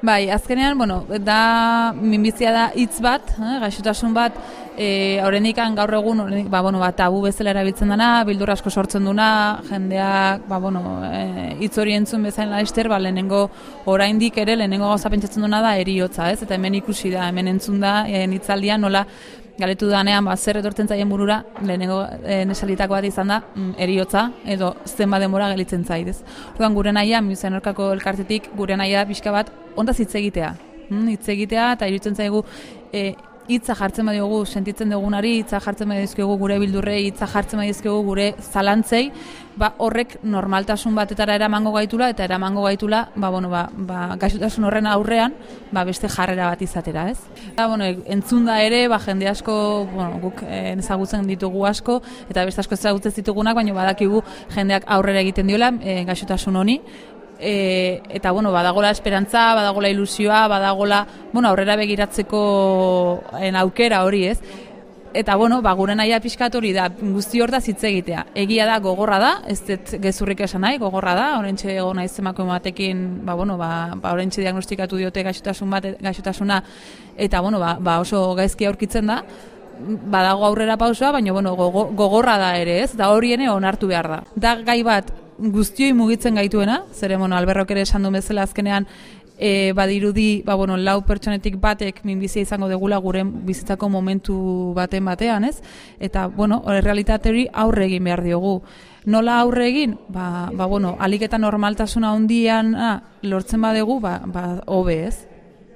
Bai, azkenean, bueno, da minbizia da hitz bat, eh, gaixotasun bat, eh, horrendikan gaur egun, horrendik, ba, bueno, ba, tabu bezala erabiltzen dana, bildur asko sortzen duna, jendeak, ba, bueno, eh, hitz hori entzun bezain laister, ba, lehenengo oraindik ere, lehenengo gauza pentsatzen duna da eriotza, ez? Eta hemen ikusi da, hemen entzun da, eh, hitzaldian nola, galetu danean, ba, zer etortzen zaien burura, lehenengo e, nesalitako bat izan da, mm, eriotza, edo zenba denbora gelitzen zaidez. Orduan gure naia, musen orkako elkartetik, gure naia pixka bat, onda hitz egitea. Mm, hitz egitea, eta iruditzen zaigu, e, hitza jartzen badiogu sentitzen dugunari, hitza jartzen badizkiogu gure bildurrei, hitza jartzen badizkiogu gure zalantzei, ba horrek normaltasun batetara eramango gaitula eta eramango gaitula, ba bueno, ba, ba gaixotasun horren aurrean, ba beste jarrera bat izatera, ez? Ba, bueno, entzunda ere, ba jende asko, bueno, guk eh, ezagutzen ditugu asko eta beste asko ezagutzen ditugunak, baina badakigu jendeak aurrera egiten diola e, gaixotasun honi, e, eta bueno, badagola esperantza, badagola ilusioa, badagola, bueno, aurrera begiratzeko en aukera hori, ez? Eta bueno, ba gure naia pixkat hori da, guzti hor da hitz egitea. Egia da gogorra da, ez dut gezurrik esan nahi, gogorra da. Orentxe ego naiz emako batekin, ba bueno, ba, ba orentxe diagnostikatu diote gaixotasun bat, gaixotasuna eta bueno, ba, ba oso gaizki aurkitzen da badago aurrera pausoa, baina bueno, gogorra da ere, ez? Da hori ene onartu behar da. Da gai bat guztioi mugitzen gaituena, zere, bueno, alberrok ere esan du bezala azkenean, e, badirudi, ba, bueno, lau pertsonetik batek minbizia izango degula gure bizitzako momentu baten batean, ez? Eta, bueno, realitate hori aurre egin behar diogu. Nola aurre egin? Ba, ba bueno, aliketa normaltasuna hondian ah, lortzen badegu, ba, ba, hobe, ez?